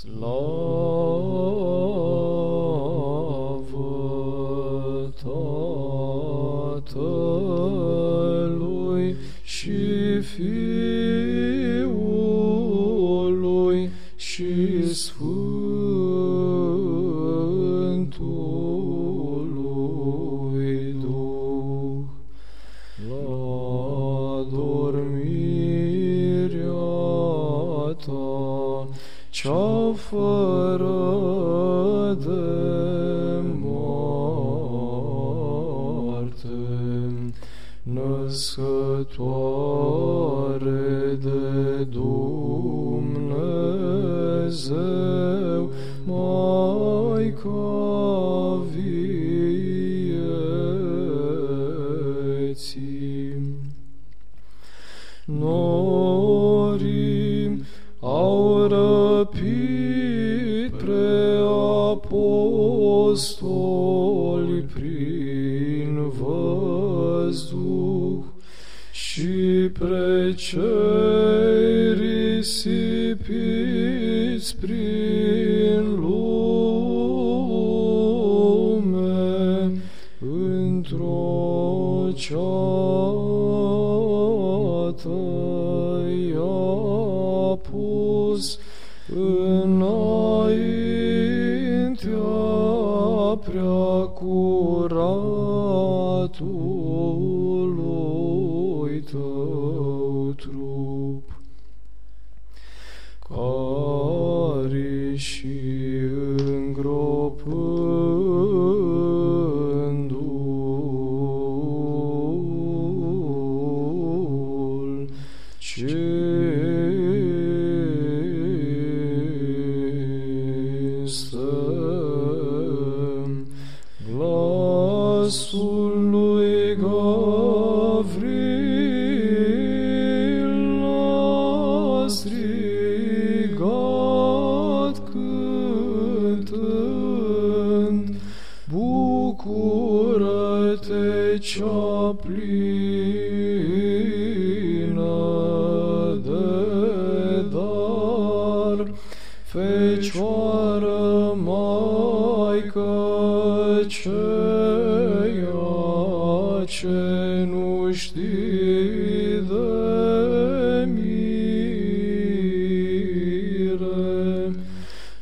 Slavă Tatălui și Fiului și Sfântului ta, cea fără de moarte, născătoare de Dumnezeu, Maica vieții. Norii apostoli prin văzduh și pre cei risipiți prin lume într-o ceată i-a pus înaintea curatului tău trup. Care și îngropându-l ce glasul lui Gavril a strigat cântând, Bucură-te cea plină de dar, Fecioară Maică ceea Ajuda-nos-te da mira,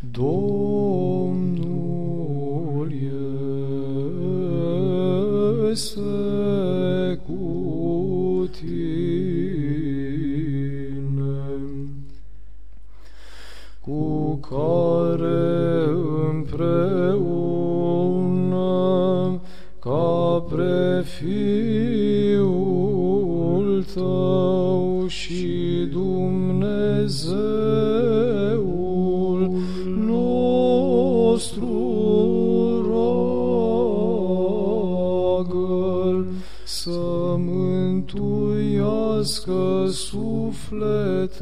Domnul este cu tine, cu care împreună ca pre Fiul tău și Dumnezeul nostru roagă să mântuiască sufletele